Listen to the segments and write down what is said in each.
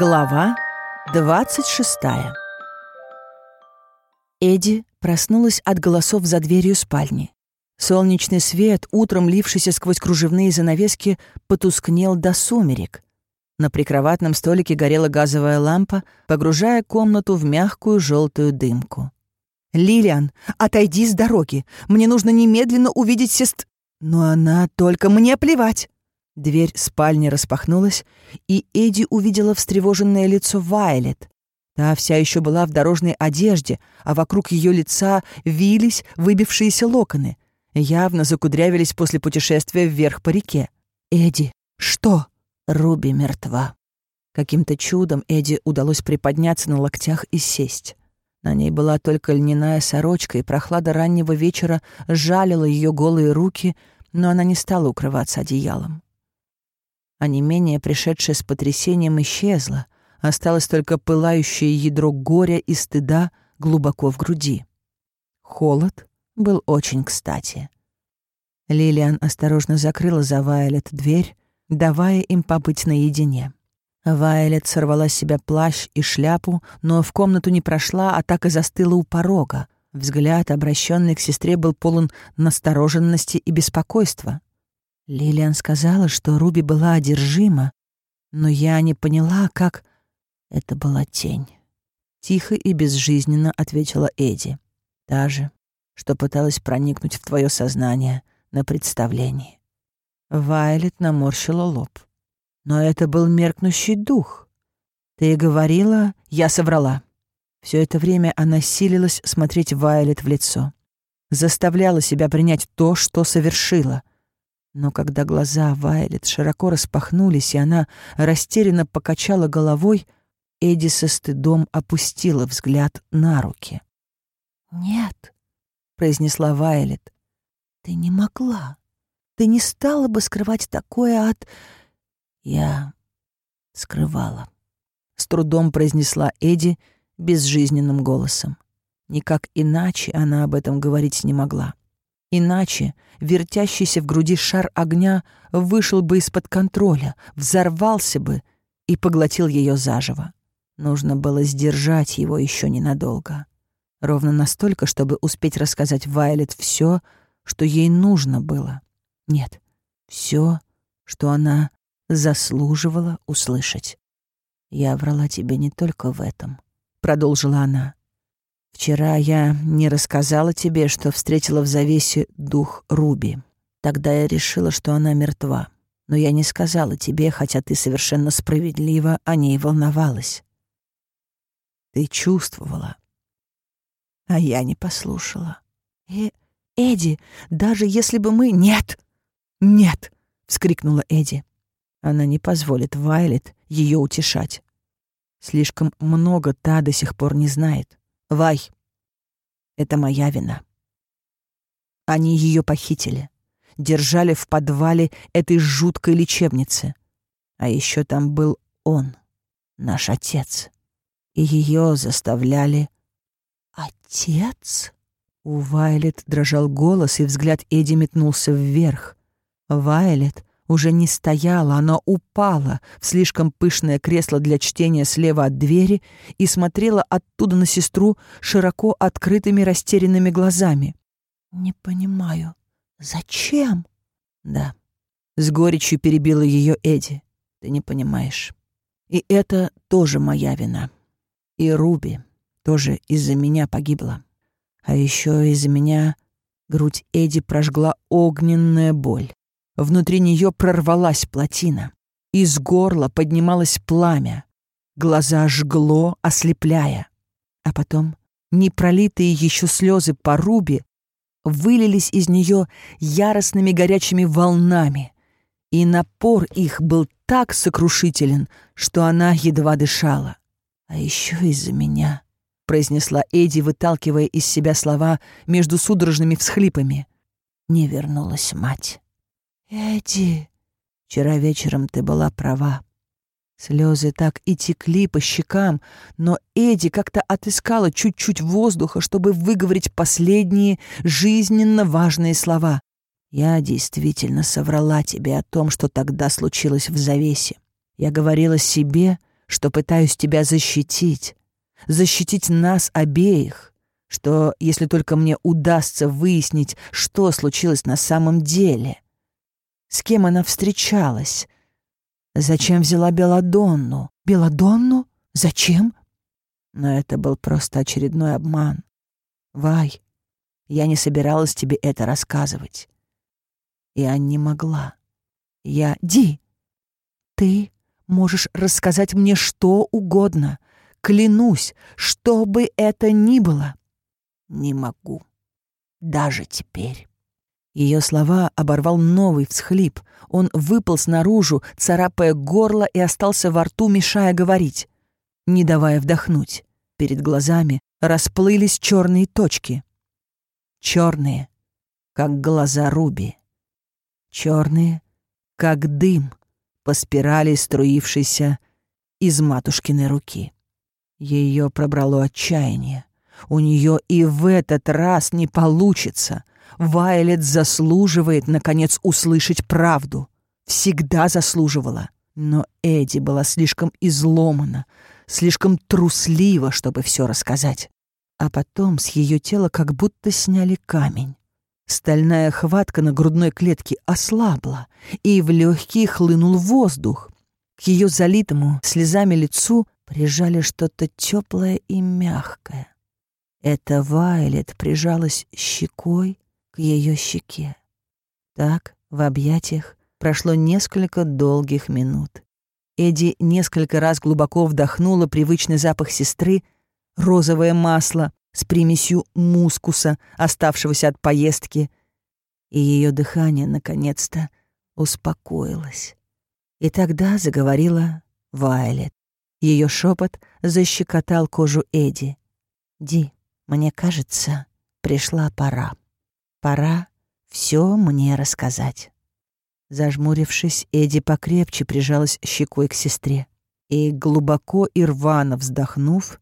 Глава 26 Эдди проснулась от голосов за дверью спальни. Солнечный свет, утром лившийся сквозь кружевные занавески, потускнел до сумерек. На прикроватном столике горела газовая лампа, погружая комнату в мягкую желтую дымку. «Лилиан, отойди с дороги! Мне нужно немедленно увидеть сест...» «Но она только мне плевать!» Дверь спальни распахнулась, и Эдди увидела встревоженное лицо Вайлет. Та вся еще была в дорожной одежде, а вокруг ее лица вились выбившиеся локоны. Явно закудрявились после путешествия вверх по реке. «Эдди, что?» Руби мертва. Каким-то чудом Эдди удалось приподняться на локтях и сесть. На ней была только льняная сорочка, и прохлада раннего вечера жалила ее голые руки, но она не стала укрываться одеялом а не менее пришедшее с потрясением исчезло, осталось только пылающее ядро горя и стыда глубоко в груди. Холод был очень кстати. Лилиан осторожно закрыла за Вайлет дверь, давая им побыть наедине. Вайлет сорвала с себя плащ и шляпу, но в комнату не прошла, а так и застыла у порога. Взгляд, обращенный к сестре, был полон настороженности и беспокойства. Лилиан сказала, что Руби была одержима, но я не поняла, как... Это была тень. Тихо и безжизненно ответила Эдди. Та же, что пыталась проникнуть в твое сознание на представлении. Вайлет наморщила лоб. Но это был меркнущий дух. Ты говорила, я соврала. Все это время она силилась смотреть Вайлет в лицо. Заставляла себя принять то, что совершила — но когда глаза Вайлет широко распахнулись, и она растерянно покачала головой, Эдди со стыдом опустила взгляд на руки. «Нет», — произнесла Вайлет, — «ты не могла. Ты не стала бы скрывать такое от...» «Я скрывала», — с трудом произнесла Эдди безжизненным голосом. Никак иначе она об этом говорить не могла. Иначе вертящийся в груди шар огня вышел бы из-под контроля, взорвался бы и поглотил ее заживо. Нужно было сдержать его еще ненадолго. Ровно настолько, чтобы успеть рассказать Вайлет все, что ей нужно было. Нет, все, что она заслуживала услышать. «Я врала тебе не только в этом», — продолжила она. Вчера я не рассказала тебе, что встретила в завесе дух Руби. Тогда я решила, что она мертва. Но я не сказала тебе, хотя ты совершенно справедливо о ней волновалась. Ты чувствовала. А я не послушала. Э, Эдди, даже если бы мы... Нет! Нет! — вскрикнула Эдди. Она не позволит Вайлет ее утешать. Слишком много та до сих пор не знает. Вай, это моя вина. Они ее похитили, держали в подвале этой жуткой лечебницы. А еще там был он, наш отец. И ее заставляли... Отец? У Вайлет дрожал голос, и взгляд Эдди метнулся вверх. Вайлет уже не стояла, она упала в слишком пышное кресло для чтения слева от двери и смотрела оттуда на сестру широко открытыми растерянными глазами. «Не понимаю, зачем?» «Да», — с горечью перебила ее Эдди. «Ты не понимаешь. И это тоже моя вина. И Руби тоже из-за меня погибла. А еще из-за меня грудь Эдди прожгла огненная боль. Внутри нее прорвалась плотина. Из горла поднималось пламя. Глаза жгло, ослепляя. А потом непролитые еще слезы по руби вылились из нее яростными горячими волнами, и напор их был так сокрушителен, что она едва дышала. «А еще из-за меня», — произнесла Эдди, выталкивая из себя слова между судорожными всхлипами. «Не вернулась мать». «Эдди, вчера вечером ты была права». Слезы так и текли по щекам, но Эдди как-то отыскала чуть-чуть воздуха, чтобы выговорить последние жизненно важные слова. «Я действительно соврала тебе о том, что тогда случилось в завесе. Я говорила себе, что пытаюсь тебя защитить, защитить нас обеих, что если только мне удастся выяснить, что случилось на самом деле, с кем она встречалась, зачем взяла Беладонну, Беладонну? Зачем? Но это был просто очередной обман. Вай, я не собиралась тебе это рассказывать. Я не могла. Я... Ди, ты можешь рассказать мне что угодно. Клянусь, что бы это ни было. Не могу. Даже теперь. Ее слова оборвал новый всхлип. Он выпал снаружи, царапая горло и остался во рту, мешая говорить, не давая вдохнуть. Перед глазами расплылись черные точки. Черные, как глаза Руби. Черные, как дым, по спирали струившейся из матушкиной руки. Ее пробрало отчаяние. У нее и в этот раз не получится. Вайлет заслуживает, наконец, услышать правду. Всегда заслуживала. Но Эдди была слишком изломана, слишком труслива, чтобы все рассказать. А потом с ее тела как будто сняли камень. Стальная хватка на грудной клетке ослабла, и в легкие хлынул воздух. К ее залитому слезами лицу прижали что-то теплое и мягкое. Это Вайлет прижалась щекой ее щеке. Так, в объятиях, прошло несколько долгих минут. Эдди несколько раз глубоко вдохнула привычный запах сестры, розовое масло с примесью мускуса, оставшегося от поездки, и ее дыхание, наконец-то, успокоилось. И тогда заговорила Вайлет. Ее шепот защекотал кожу Эдди. «Ди, мне кажется, пришла пора». Пора все мне рассказать. Зажмурившись, Эдди покрепче прижалась щекой к сестре. И глубоко и рвано вздохнув,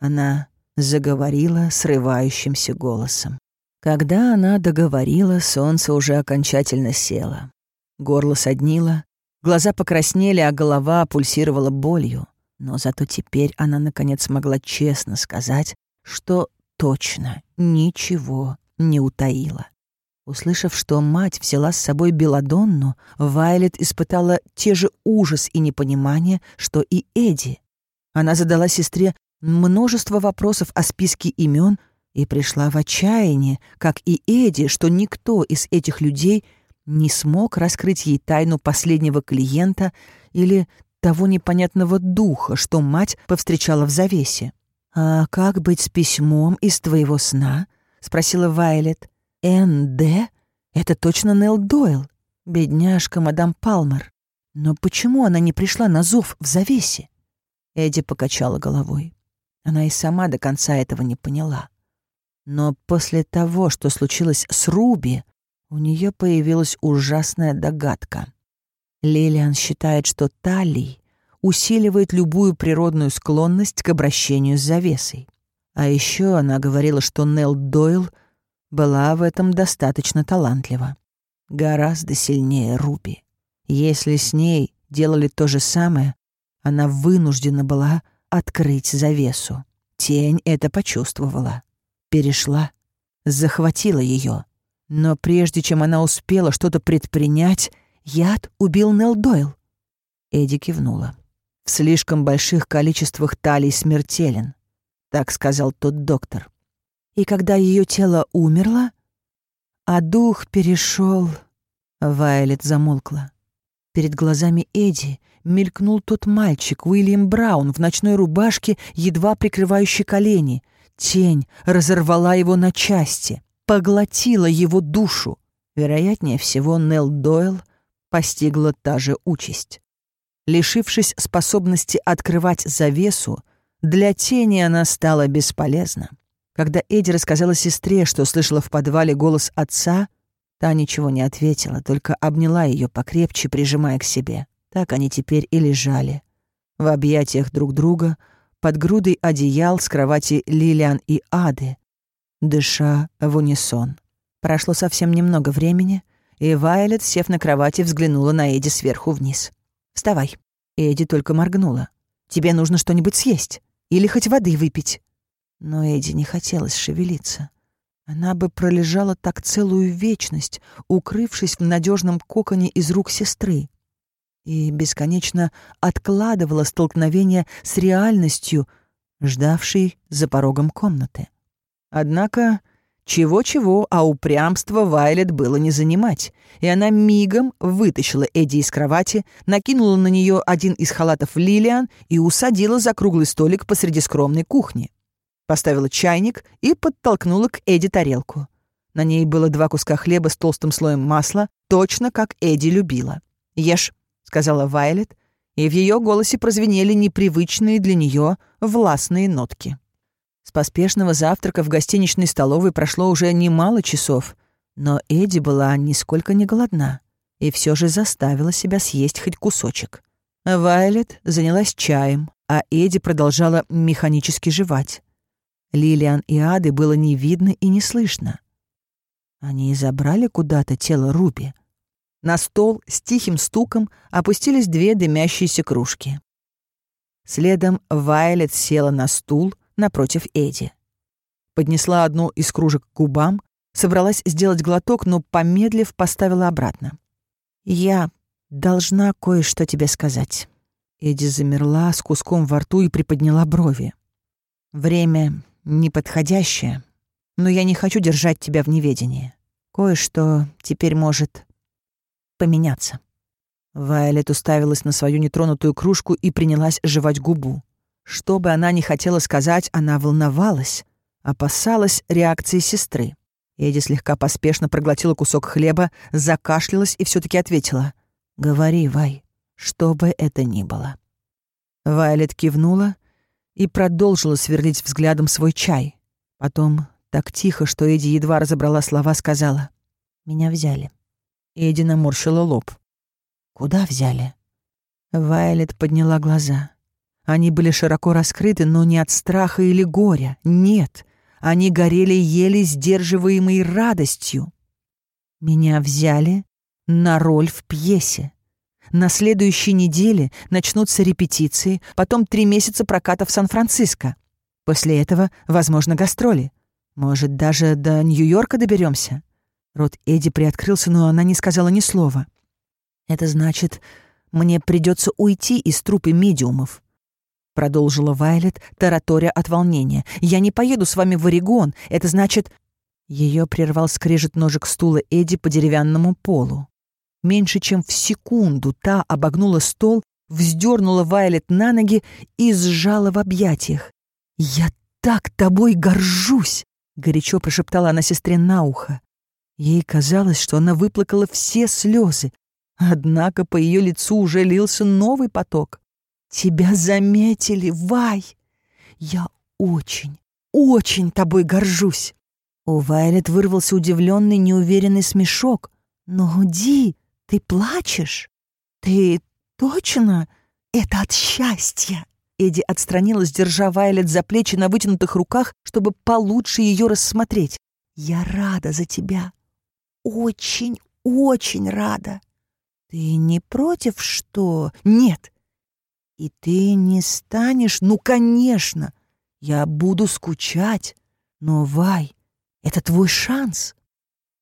она заговорила срывающимся голосом. Когда она договорила, солнце уже окончательно село. Горло соднило, глаза покраснели, а голова пульсировала болью. Но зато теперь она, наконец, смогла честно сказать, что точно ничего не утаила. Услышав, что мать взяла с собой Беладонну, Вайлет испытала те же ужас и непонимание, что и Эдди. Она задала сестре множество вопросов о списке имен и пришла в отчаяние, как и Эдди, что никто из этих людей не смог раскрыть ей тайну последнего клиента или того непонятного духа, что мать повстречала в завесе. «А как быть с письмом из твоего сна?» Спросила Вайлет. «Н.Д.? Это точно Нелл Дойл, бедняжка мадам Палмер. Но почему она не пришла на зов в завесе?» Эдди покачала головой. Она и сама до конца этого не поняла. Но после того, что случилось с Руби, у нее появилась ужасная догадка. Лилиан считает, что Талий усиливает любую природную склонность к обращению с завесой. А еще она говорила, что Нелл Дойл была в этом достаточно талантлива. Гораздо сильнее Руби. Если с ней делали то же самое, она вынуждена была открыть завесу. Тень это почувствовала. Перешла, захватила ее. Но прежде чем она успела что-то предпринять, яд убил Нелл Дойл. Эдди кивнула. В слишком больших количествах талий смертелен так сказал тот доктор. И когда ее тело умерло, а дух перешел, Вайлет замолкла. Перед глазами Эдди мелькнул тот мальчик, Уильям Браун, в ночной рубашке, едва прикрывающий колени. Тень разорвала его на части, поглотила его душу. Вероятнее всего, Нелл Дойл постигла та же участь. Лишившись способности открывать завесу, для тени она стала бесполезна. Когда Эдди рассказала сестре, что слышала в подвале голос отца, та ничего не ответила, только обняла ее покрепче, прижимая к себе. Так они теперь и лежали. В объятиях друг друга, под грудой одеял с кровати Лилиан и Ады, дыша в унисон. Прошло совсем немного времени, и Вайлет, сев на кровати, взглянула на Эдди сверху вниз. «Вставай». Эдди только моргнула. Тебе нужно что-нибудь съесть или хоть воды выпить». Но Эдди не хотелось шевелиться. Она бы пролежала так целую вечность, укрывшись в надежном коконе из рук сестры, и бесконечно откладывала столкновение с реальностью, ждавшей за порогом комнаты. Однако чего-чего, а упрямство Вайлет было не занимать, и она мигом вытащила Эдди из кровати, накинула на нее один из халатов Лилиан и усадила за круглый столик посреди скромной кухни. Поставила чайник и подтолкнула к Эдди тарелку. На ней было два куска хлеба с толстым слоем масла, точно как Эдди любила. «Ешь», — сказала Вайлет, и в ее голосе прозвенели непривычные для нее властные нотки. Поспешного завтрака в гостиничной столовой прошло уже немало часов, но Эдди была нисколько не голодна и все же заставила себя съесть хоть кусочек. Вайлет занялась чаем, а Эдди продолжала механически жевать. Лилиан и Ады было не видно и не слышно. Они забрали куда-то тело Руби. На стол с тихим стуком опустились две дымящиеся кружки. Следом Вайлет села на стул — напротив Эди. Поднесла одну из кружек к губам, собралась сделать глоток, но, помедлив, поставила обратно. «Я должна кое-что тебе сказать». Эдди замерла с куском во рту и приподняла брови. «Время неподходящее, но я не хочу держать тебя в неведении. Кое-что теперь может поменяться». Вайлет уставилась на свою нетронутую кружку и принялась жевать губу. Что бы она ни хотела сказать, она волновалась, опасалась реакции сестры. Эдди слегка поспешно проглотила кусок хлеба, закашлялась и все таки ответила. «Говори, Вай, что бы это ни было». Вайлет кивнула и продолжила сверлить взглядом свой чай. Потом, так тихо, что Эдди едва разобрала слова, сказала. «Меня взяли». Эдди наморщила лоб. «Куда взяли?» Вайлет подняла глаза. Они были широко раскрыты, но не от страха или горя. Нет, они горели еле сдерживаемой радостью. Меня взяли на роль в пьесе. На следующей неделе начнутся репетиции, потом три месяца проката в Сан-Франциско. После этого, возможно, гастроли. Может, даже до Нью-Йорка доберемся. Рот Эдди приоткрылся, но она не сказала ни слова. Это значит, мне придется уйти из трупы медиумов продолжила Вайлет, тараторя от волнения. «Я не поеду с вами в Орегон. Это значит...» Ее прервал скрежет ножек стула Эдди по деревянному полу. Меньше чем в секунду та обогнула стол, вздернула Вайлет на ноги и сжала в объятиях. «Я так тобой горжусь!» — горячо прошептала она сестре на ухо. Ей казалось, что она выплакала все слезы, однако по ее лицу уже лился новый поток. Тебя заметили, Вай! Я очень, очень тобой горжусь!» У Вайлет вырвался удивленный, неуверенный смешок. «Но, Ди, ты плачешь? Ты точно? Это от счастья!» Эдди отстранилась, держа Вайлет за плечи на вытянутых руках, чтобы получше ее рассмотреть. «Я рада за тебя. Очень, очень рада. Ты не против, что...» «Нет, и ты не станешь? Ну, конечно. Я буду скучать. Но, Вай, это твой шанс.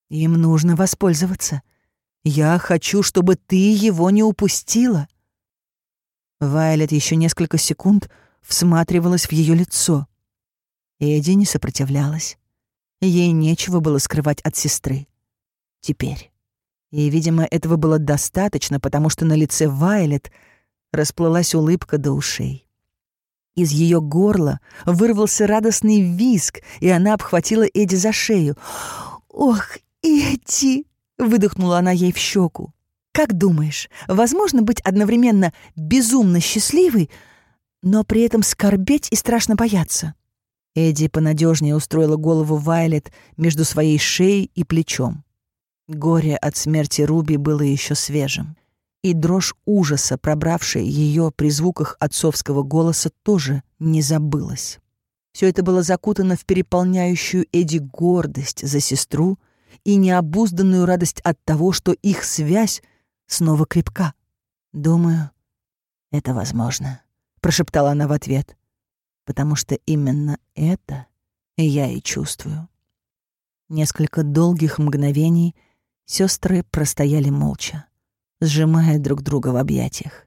Им нужно воспользоваться. Я хочу, чтобы ты его не упустила. Вайлет еще несколько секунд всматривалась в ее лицо. Эдди не сопротивлялась. Ей нечего было скрывать от сестры. Теперь. И, видимо, этого было достаточно, потому что на лице Вайлет — расплылась улыбка до ушей. Из ее горла вырвался радостный визг, и она обхватила Эдди за шею. «Ох, Эдди!» — выдохнула она ей в щеку. «Как думаешь, возможно быть одновременно безумно счастливой, но при этом скорбеть и страшно бояться?» Эдди понадежнее устроила голову Вайлет между своей шеей и плечом. Горе от смерти Руби было еще свежим и дрожь ужаса, пробравшая ее при звуках отцовского голоса, тоже не забылась. Все это было закутано в переполняющую Эдди гордость за сестру и необузданную радость от того, что их связь снова крепка. «Думаю, это возможно», прошептала она в ответ. «Потому что именно это я и чувствую». Несколько долгих мгновений сестры простояли молча, сжимая друг друга в объятиях.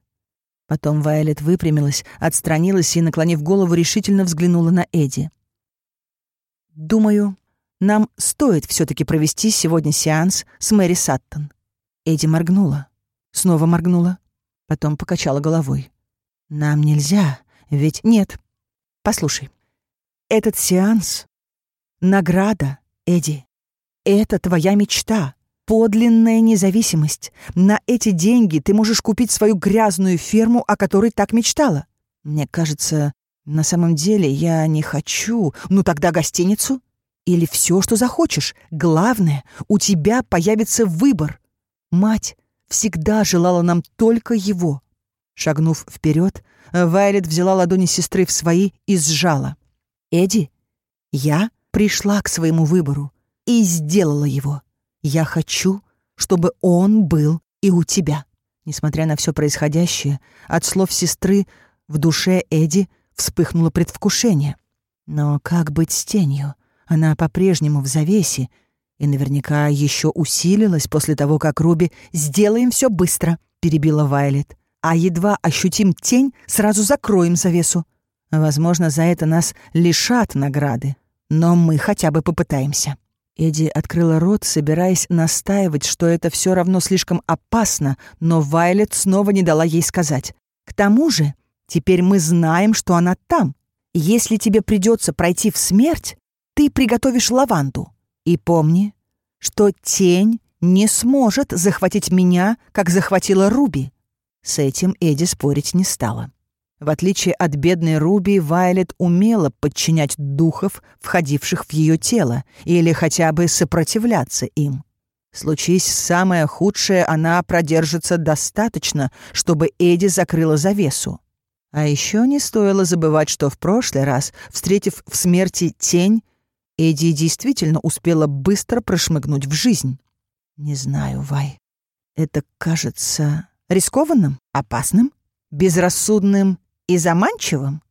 Потом Вайолет выпрямилась, отстранилась и, наклонив голову, решительно взглянула на Эдди. «Думаю, нам стоит все таки провести сегодня сеанс с Мэри Саттон». Эдди моргнула, снова моргнула, потом покачала головой. «Нам нельзя, ведь нет. Послушай, этот сеанс — награда, Эдди. Это твоя мечта подлинная независимость. На эти деньги ты можешь купить свою грязную ферму, о которой так мечтала. Мне кажется, на самом деле я не хочу. Ну тогда гостиницу. Или все, что захочешь. Главное, у тебя появится выбор. Мать всегда желала нам только его. Шагнув вперед, Вайлет взяла ладони сестры в свои и сжала. «Эдди, я пришла к своему выбору и сделала его. Я хочу, чтобы он был и у тебя. Несмотря на все происходящее, от слов сестры в душе Эди вспыхнуло предвкушение. Но как быть с тенью? Она по-прежнему в завесе и наверняка еще усилилась после того, как Руби «Сделаем все быстро», — перебила Вайлет. «А едва ощутим тень, сразу закроем завесу. Возможно, за это нас лишат награды, но мы хотя бы попытаемся». Эдди открыла рот, собираясь настаивать, что это все равно слишком опасно, но Вайлет снова не дала ей сказать. «К тому же, теперь мы знаем, что она там. Если тебе придется пройти в смерть, ты приготовишь лаванду. И помни, что тень не сможет захватить меня, как захватила Руби». С этим Эдди спорить не стала. В отличие от бедной Руби, Вайлет умела подчинять духов, входивших в ее тело, или хотя бы сопротивляться им. Случись самое худшее, она продержится достаточно, чтобы Эдди закрыла завесу. А еще не стоило забывать, что в прошлый раз, встретив в смерти тень, Эдди действительно успела быстро прошмыгнуть в жизнь. Не знаю, Вай. Это кажется рискованным, опасным, безрассудным и заманчивым?»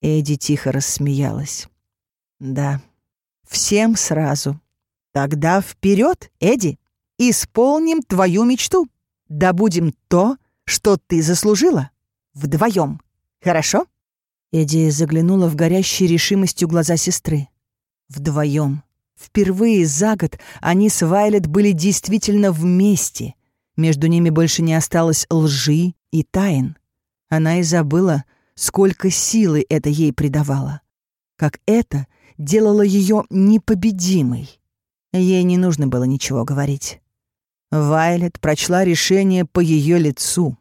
Эдди тихо рассмеялась. «Да, всем сразу. Тогда вперед, Эдди, исполним твою мечту. Добудем то, что ты заслужила. Вдвоем. Хорошо?» Эдди заглянула в горящие решимостью глаза сестры. Вдвоем. Впервые за год они с Вайлет были действительно вместе. Между ними больше не осталось лжи и тайн. Она и забыла, сколько силы это ей придавало. Как это делало ее непобедимой. Ей не нужно было ничего говорить. Вайлет прочла решение по ее лицу.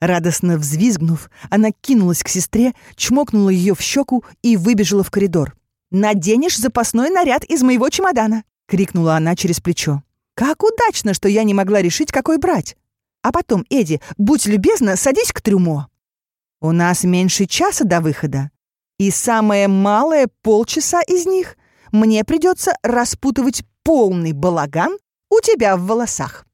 Радостно взвизгнув, она кинулась к сестре, чмокнула ее в щеку и выбежала в коридор. «Наденешь запасной наряд из моего чемодана!» — крикнула она через плечо. «Как удачно, что я не могла решить, какой брать! А потом, Эдди, будь любезна, садись к трюмо!» У нас меньше часа до выхода, и самое малое полчаса из них мне придется распутывать полный балаган у тебя в волосах.